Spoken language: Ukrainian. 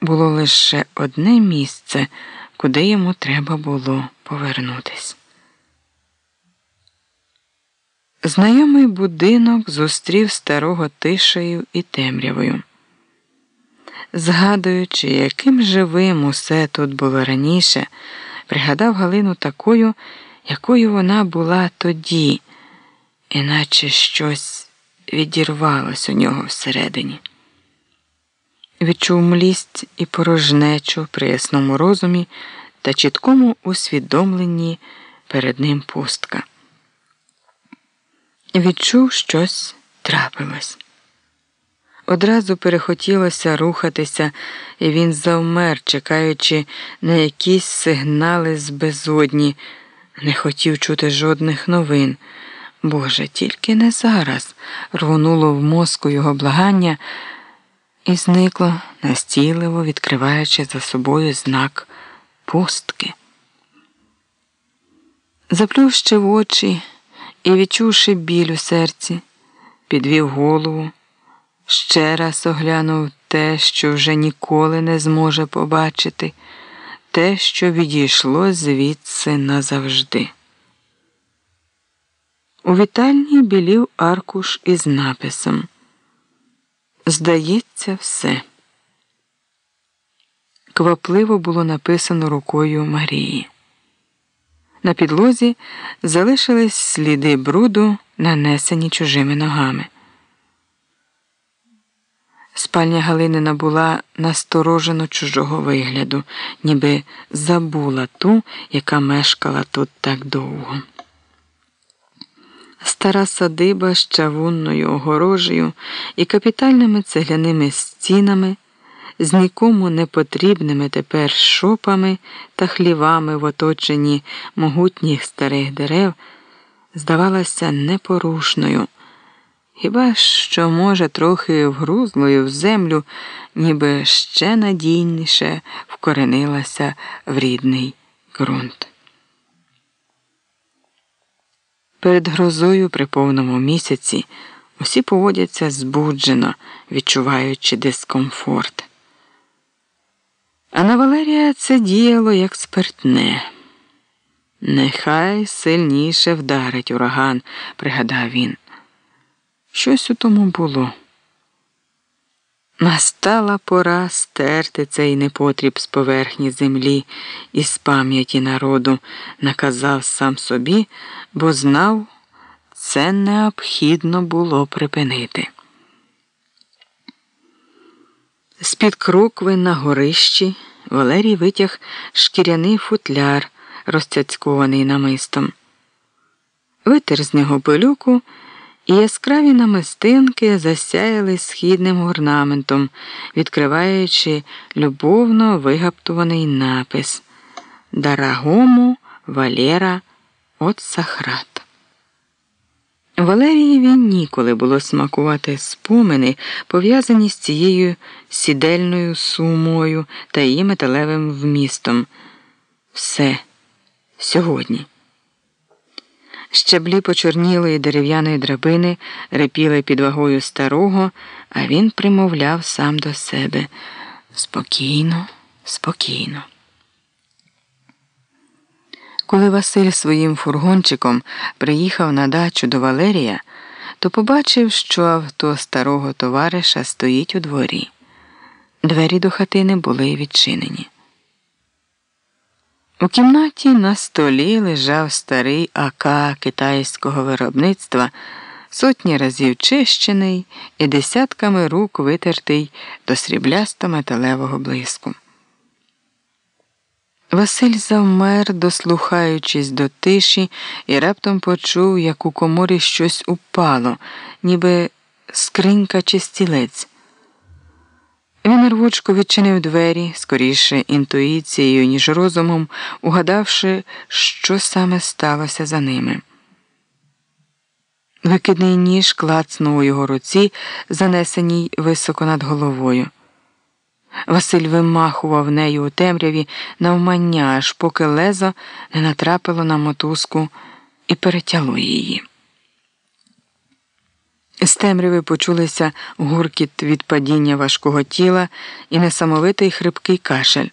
було лише одне місце, куди йому треба було повернутись. Знайомий будинок зустрів старого тишею і темрявою. Згадуючи, яким живим усе тут було раніше, пригадав Галину такою, якою вона була тоді, іначе щось відірвалось у нього всередині. Відчув млість і порожнечу при ясному розумі та чіткому усвідомленні перед ним пустка. Відчув щось трапилось. Одразу перехотілося рухатися, і він завмер, чекаючи на якісь сигнали з безодні, не хотів чути жодних новин. Боже, тільки не зараз рвонуло в мозку його благання і зникло, настійливо відкриваючи за собою знак пустки. Заплющив очі і, відчувши біль у серці, підвів голову, ще раз оглянув те, що вже ніколи не зможе побачити, те, що відійшло звідси назавжди. У вітальні білів аркуш із написом Здається, все. Квапливо було написано рукою Марії. На підлозі залишились сліди бруду, нанесені чужими ногами. Спальня Галинина була насторожено чужого вигляду, ніби забула ту, яка мешкала тут так довго. Стара садиба з чавунною огорожею і капітальними цегляними стінами, з нікому не потрібними тепер шопами та хлівами в оточенні могутніх старих дерев, здавалася непорушною, хіба що, може, трохи вгрузлою в землю, ніби ще надійніше вкоренилася в рідний ґрунт. Перед грозою при повному місяці усі поводяться збуджено, відчуваючи дискомфорт. А на Валерія це діяло як спиртне. Нехай сильніше вдарить ураган, пригадав він. Щось у тому було. Настала пора стерти цей непотріб з поверхні землі і з пам'яті народу, наказав сам собі, бо знав, це необхідно було припинити. З-під крокви на горищі Валерій витяг шкіряний футляр, розцяцькований намистом, витер з нього пилюку і яскраві намистинки засяяли східним орнаментом, відкриваючи любовно вигаптуваний напис Дарагому Валера от Сахрат. Валерієві ніколи було смакувати спомини, пов'язані з цією сідельною сумою та її металевим вмістом. Все сьогодні. Щаблі почорнілої дерев'яної драбини репіли під вагою старого, а він примовляв сам до себе спокійно, спокійно. Коли Василь своїм фургончиком приїхав на дачу до Валерія, то побачив, що авто старого товариша стоїть у дворі. Двері до хатини були відчинені. У кімнаті на столі лежав старий АК китайського виробництва, сотні разів чищений і десятками рук витертий до сріблясто металевого блиску. Василь завмер, дослухаючись до тиші, і раптом почув, як у коморі щось упало, ніби скринька чи стілець. Він рвучко відчинив двері, скоріше інтуїцією, ніж розумом, угадавши, що саме сталося за ними. Викидний ніж клацнув у його руці, занесеній високо над головою. Василь вимахував нею у темряві навмання, аж поки лезо не натрапило на мотузку і перетяло її. З темряви почулися гуркіт від падіння важкого тіла і несамовитий хрипкий кашель.